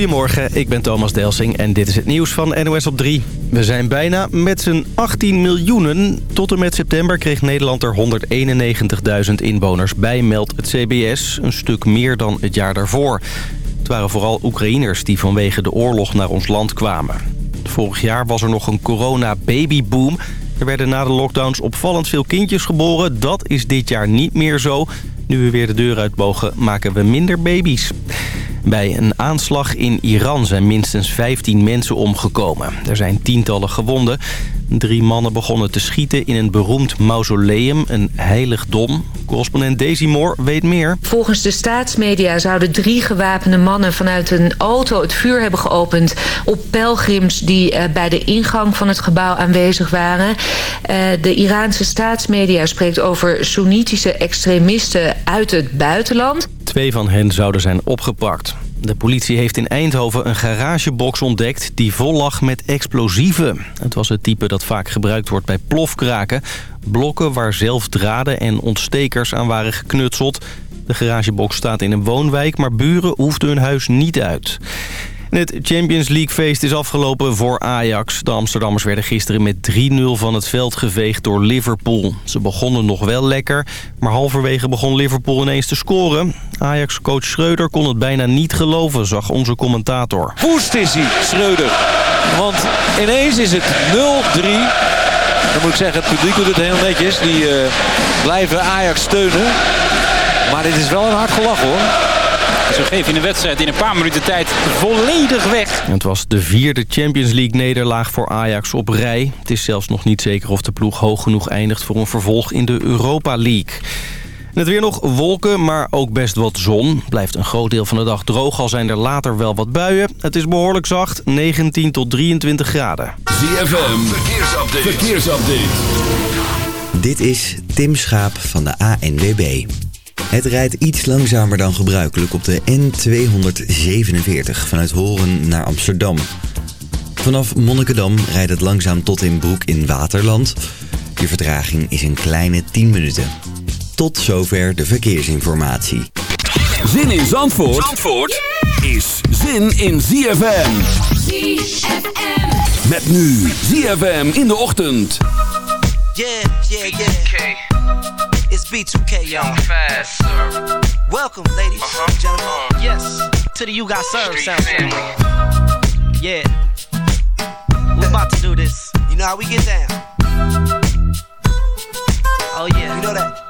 Goedemorgen, ik ben Thomas Delsing en dit is het nieuws van NOS op 3. We zijn bijna met z'n 18 miljoenen. Tot en met september kreeg Nederland er 191.000 inwoners bij, meldt het CBS. Een stuk meer dan het jaar daarvoor. Het waren vooral Oekraïners die vanwege de oorlog naar ons land kwamen. Vorig jaar was er nog een corona-babyboom. Er werden na de lockdowns opvallend veel kindjes geboren. Dat is dit jaar niet meer zo. Nu we weer de deur uit mogen, maken we minder baby's. Bij een aanslag in Iran zijn minstens 15 mensen omgekomen. Er zijn tientallen gewonden. Drie mannen begonnen te schieten in een beroemd mausoleum, een heiligdom. Correspondent Daisy Moore weet meer. Volgens de staatsmedia zouden drie gewapende mannen vanuit een auto het vuur hebben geopend op pelgrims die uh, bij de ingang van het gebouw aanwezig waren. Uh, de Iraanse staatsmedia spreekt over Soenitische extremisten uit het buitenland. Twee van hen zouden zijn opgepakt. De politie heeft in Eindhoven een garagebox ontdekt die vol lag met explosieven. Het was het type dat vaak gebruikt wordt bij plofkraken. Blokken waar zelf draden en ontstekers aan waren geknutseld. De garagebox staat in een woonwijk, maar buren hoefden hun huis niet uit. Het Champions League feest is afgelopen voor Ajax. De Amsterdammers werden gisteren met 3-0 van het veld geveegd door Liverpool. Ze begonnen nog wel lekker, maar halverwege begon Liverpool ineens te scoren. Ajax-coach Schreuder kon het bijna niet geloven, zag onze commentator. Woest is hij, Schreuder. Want ineens is het 0-3. Dan moet ik zeggen, het publiek doet het heel netjes. Die uh, blijven Ajax steunen. Maar dit is wel een hard gelach hoor. Zo geef je de wedstrijd in een paar minuten tijd volledig weg. Het was de vierde Champions League nederlaag voor Ajax op rij. Het is zelfs nog niet zeker of de ploeg hoog genoeg eindigt voor een vervolg in de Europa League. Het weer nog wolken, maar ook best wat zon. Blijft een groot deel van de dag droog, al zijn er later wel wat buien. Het is behoorlijk zacht, 19 tot 23 graden. ZFM, verkeersupdate. verkeersupdate. Dit is Tim Schaap van de ANWB. Het rijdt iets langzamer dan gebruikelijk op de N247 vanuit Horen naar Amsterdam. Vanaf Monnikendam rijdt het langzaam tot in Broek in Waterland. Je vertraging is een kleine 10 minuten. Tot zover de verkeersinformatie. Zin in Zandvoort, Zandvoort is zin in ZFM. ZFM. Met nu ZFM in de ochtend. Yeah, yeah, yeah. It's B2K, y'all. Fast, Welcome, ladies uh-huh. and gentlemen. Uh-huh. Yes, to the You Got Served sound. Yeah. We're about to do this. You know how we get down. Oh, yeah. You know that.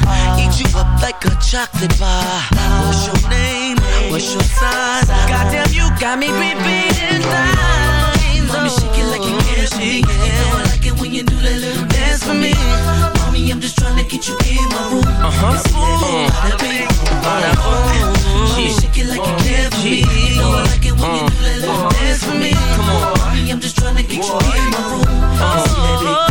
eat you up like a chocolate bar. What's your name? What's your size? Goddamn, you got me repeating lines. Mommy, shake it like you can. You know I like it when you do that little dance for me. Mommy, I'm just trying to get you in my room. Uh huh. Bada bing, bada boom. She shake it like you care for me. You know I like it when you do that little dance for me. Come on, mommy, I'm just trying to get you in my room. See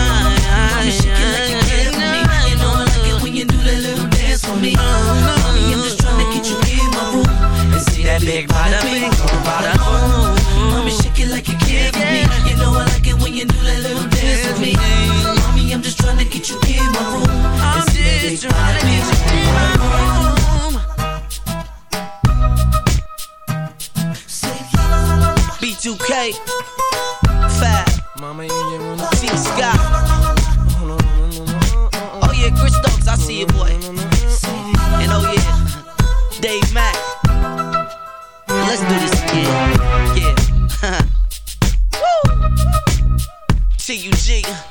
me. Uh, uh, mommy, I'm just trying to get you in my room and see that big body, big body. Mommy, shake it like you care for me. You know I like it when you do that little dance with me. Mommy, I'm just trying to get you in my room and see that big body, big body. B2K, Fat, Mama, T Scott. Oh yeah, Chris Dogs, I see you, boy. Dave Mack. Let's do this again. Yeah. Woo! T-U-G.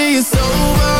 Say it's over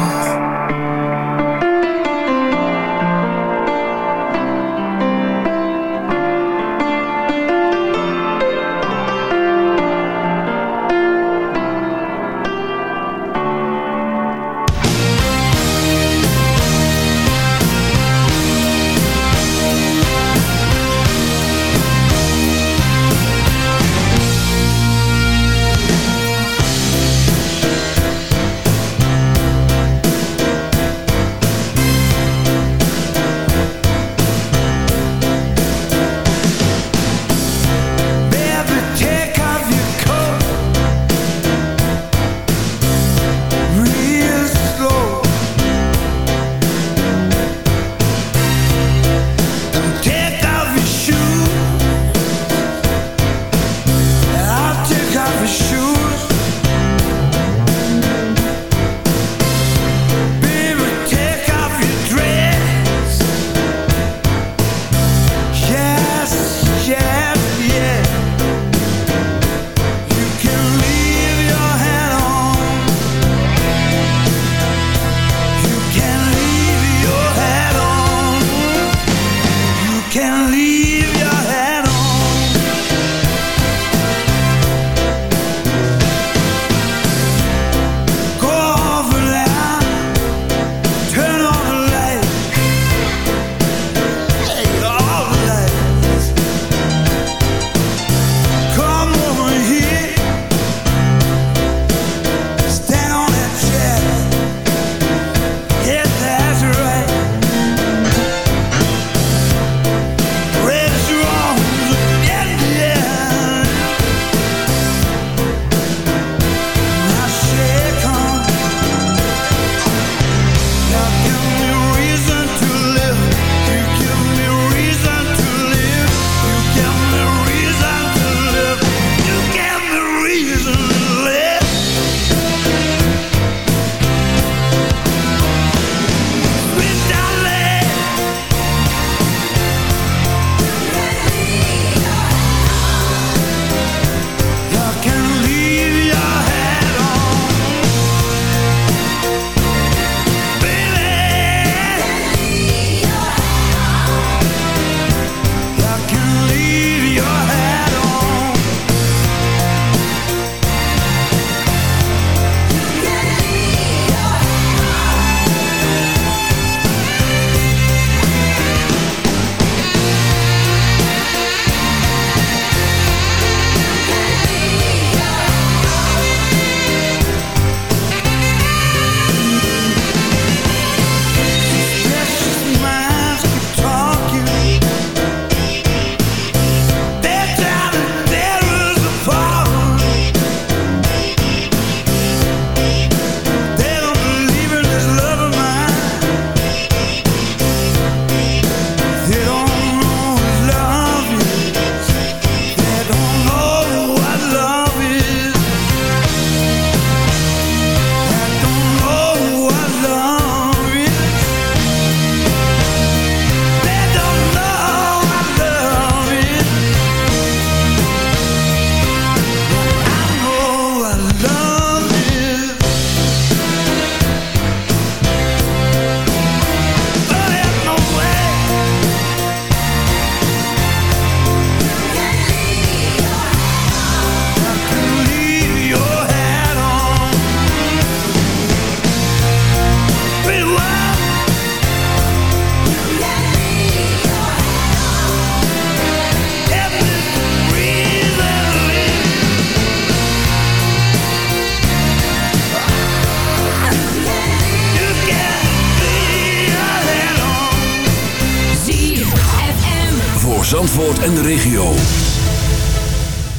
En de regio.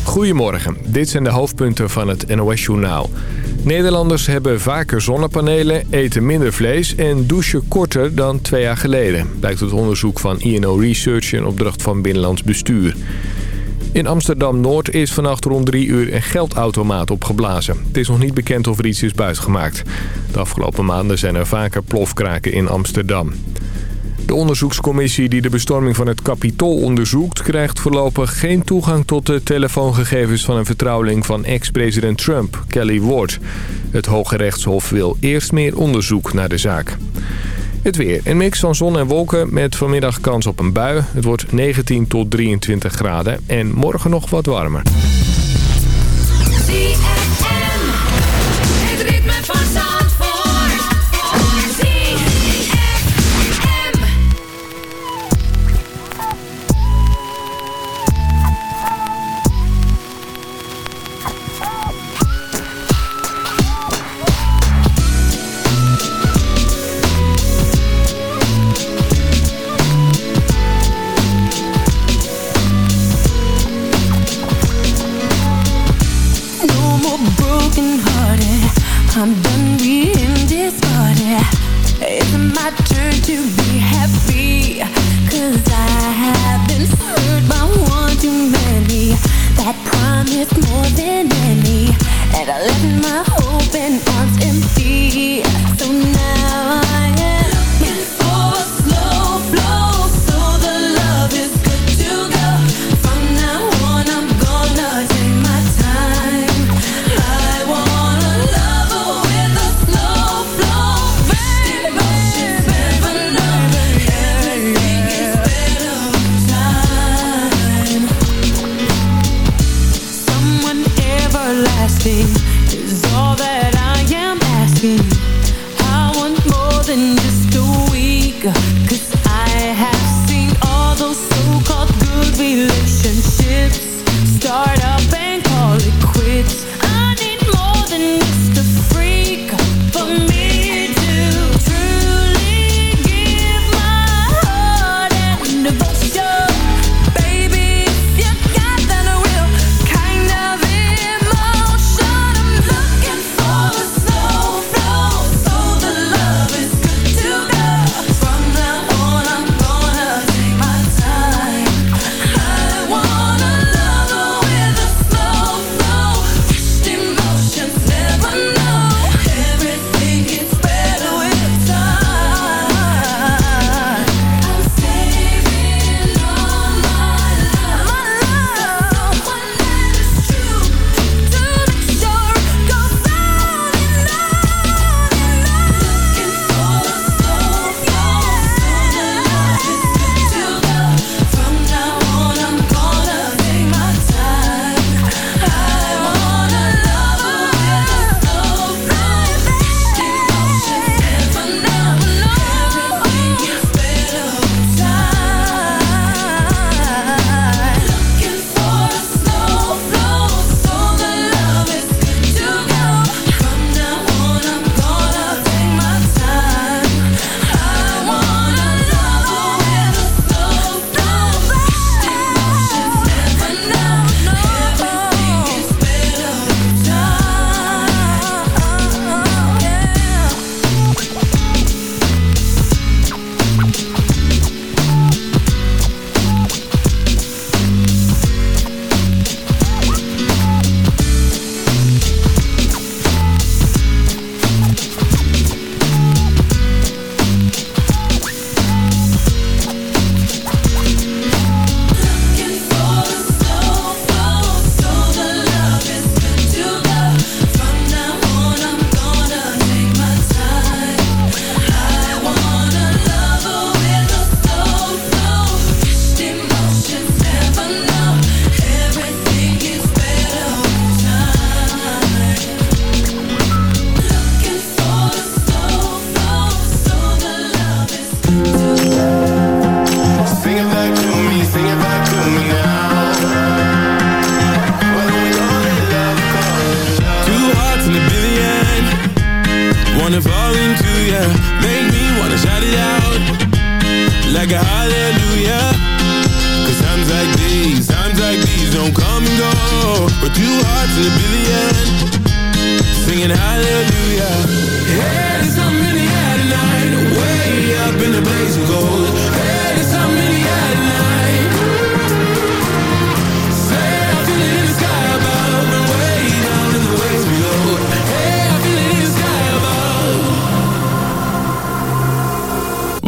Goedemorgen, dit zijn de hoofdpunten van het NOS-journaal. Nederlanders hebben vaker zonnepanelen, eten minder vlees en douchen korter dan twee jaar geleden. Blijkt uit onderzoek van INO Research en opdracht van Binnenlands Bestuur. In Amsterdam-Noord is vannacht rond drie uur een geldautomaat opgeblazen. Het is nog niet bekend of er iets is buitgemaakt. De afgelopen maanden zijn er vaker plofkraken in Amsterdam. De onderzoekscommissie die de bestorming van het Capitool onderzoekt... krijgt voorlopig geen toegang tot de telefoongegevens van een vertrouweling van ex-president Trump, Kelly Ward. Het Hoge Rechtshof wil eerst meer onderzoek naar de zaak. Het weer. Een mix van zon en wolken met vanmiddag kans op een bui. Het wordt 19 tot 23 graden en morgen nog wat warmer.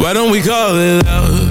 Why don't we call it love?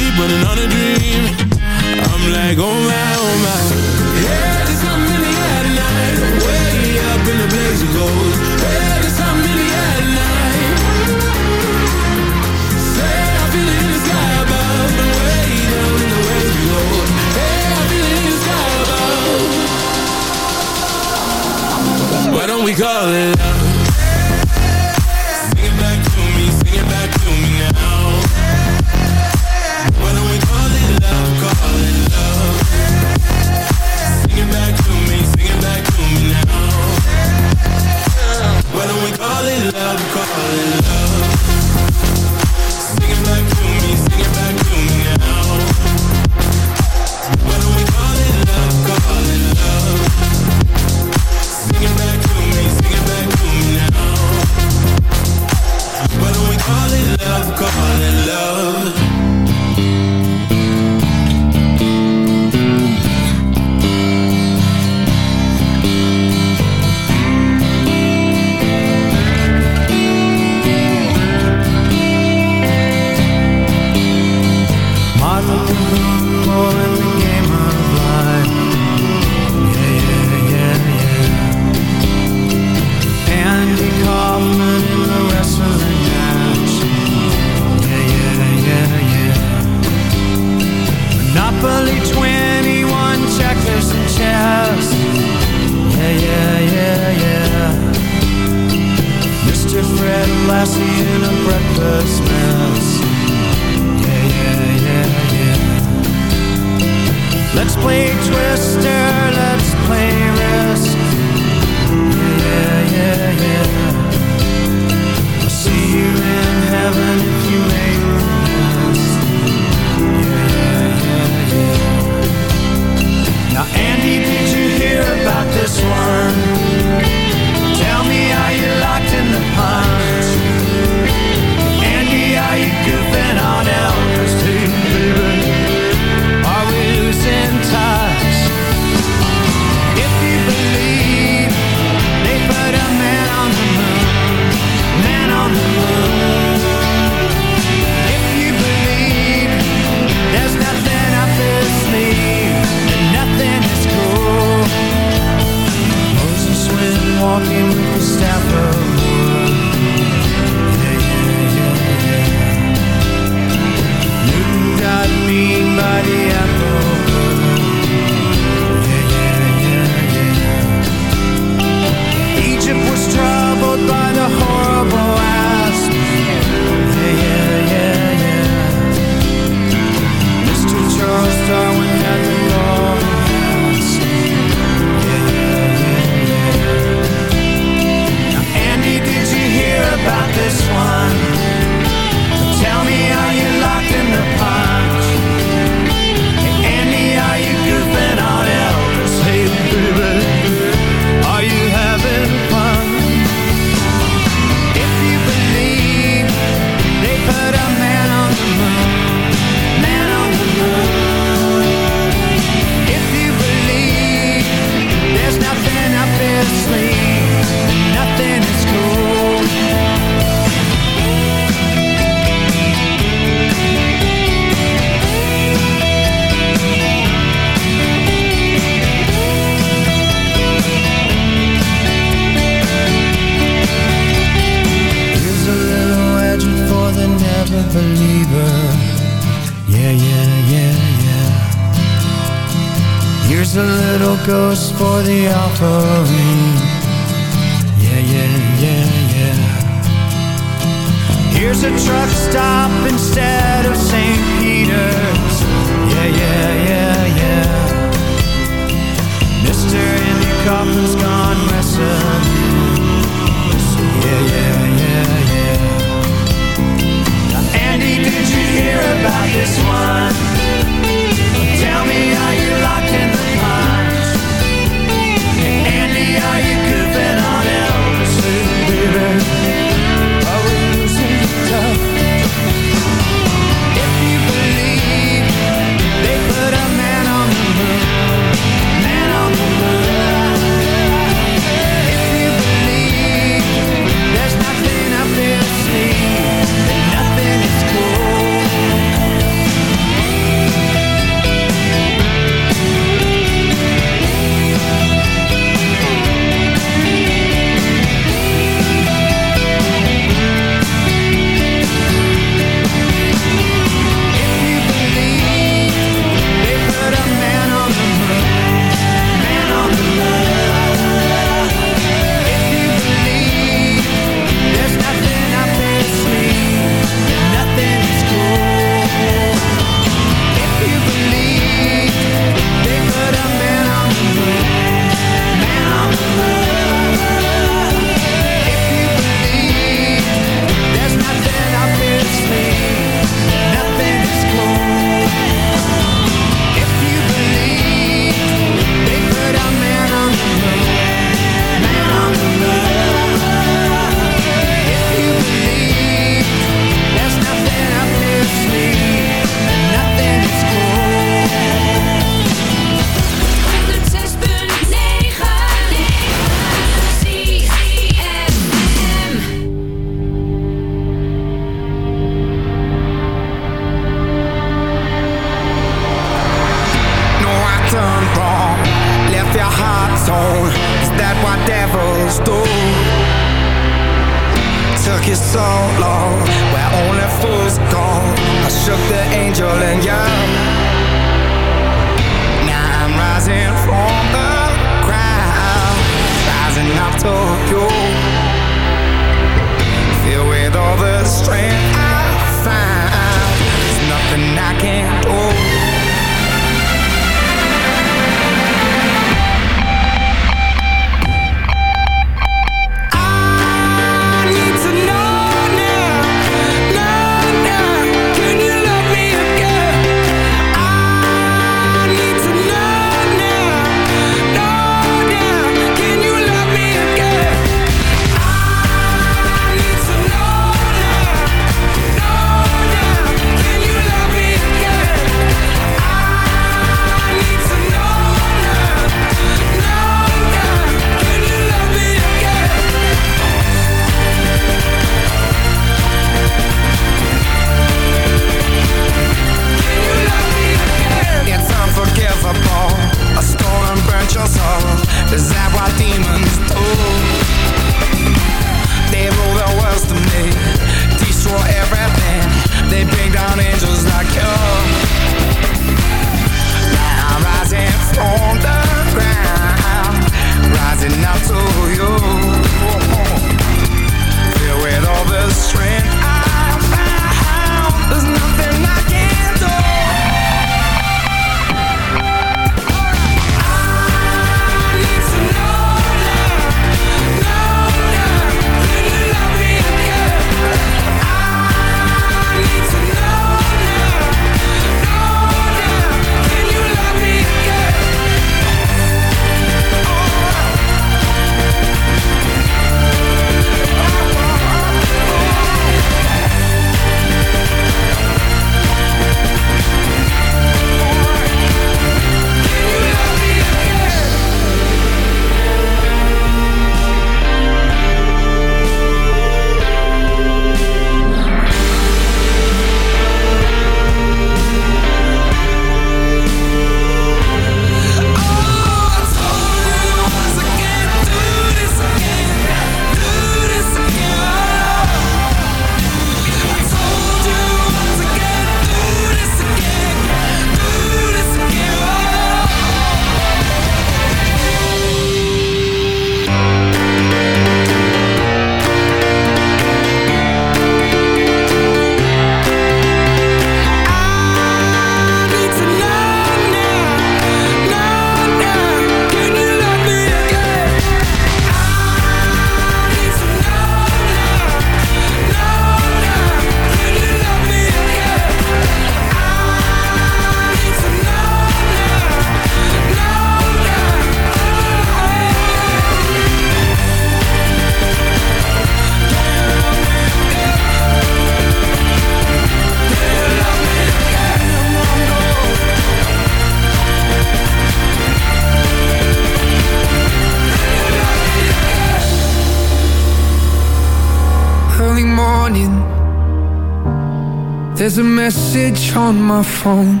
My phone.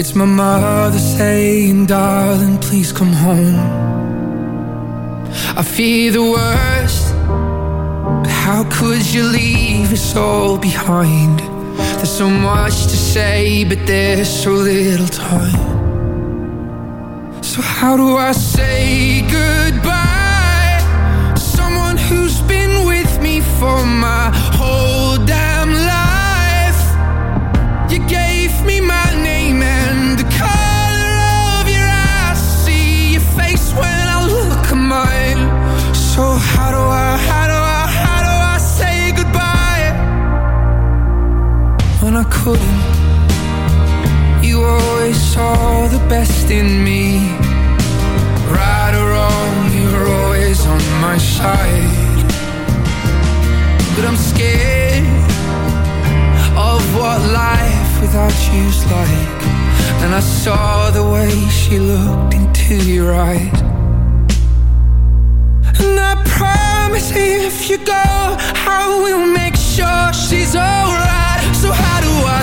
It's my mother saying, darling, please come home. I fear the worst. But how could you leave us all behind? There's so much to say, but there's so little time. So how do I say goodbye? Like. And I saw the way she looked into your eyes. And I promise if you go, I will make sure she's alright. So how do I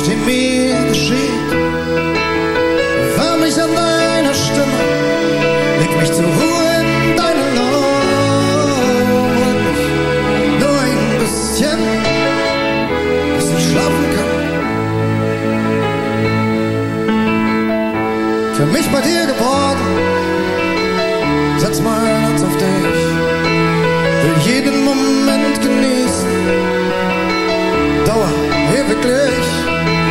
Nicht, wie mir geschieht. Wärm mich an deiner Stimme, leg mich zur Ruhe in deinen mich nur ein bisschen, bis ich schlafen kann. Für mich bei dir geboren, setz mein Herz auf dich, will jeden Moment genießen, Dauer ewiglich.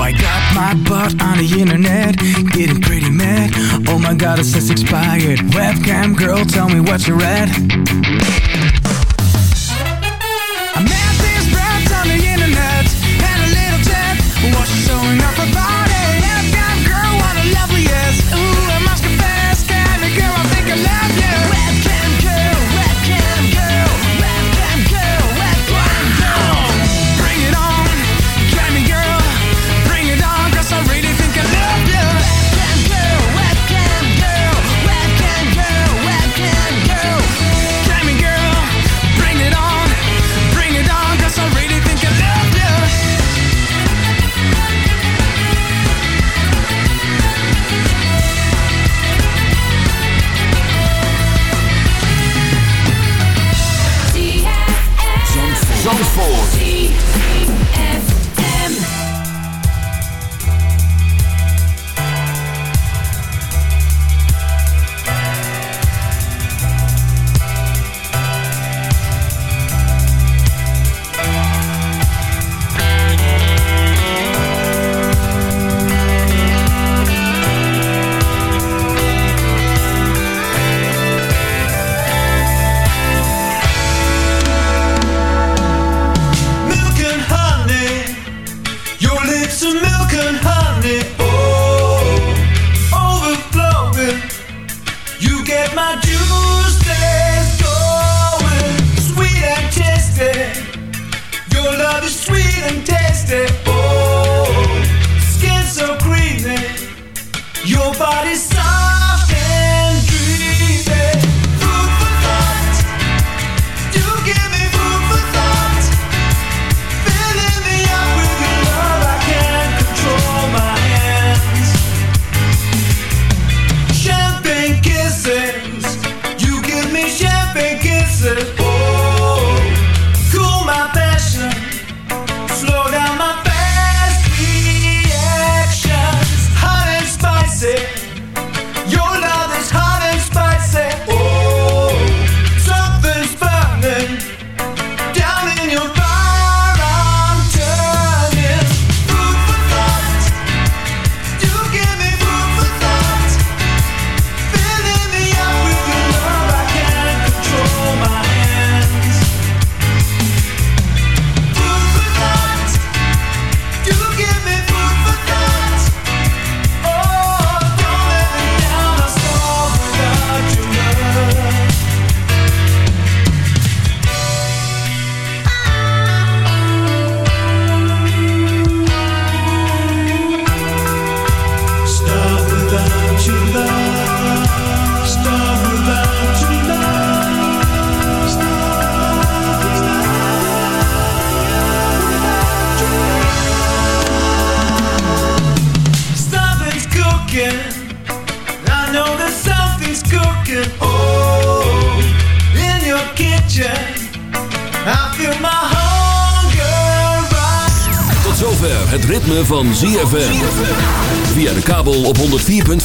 I got my butt on the internet, getting pretty mad. Oh my god, it says expired. Webcam girl, tell me what you read.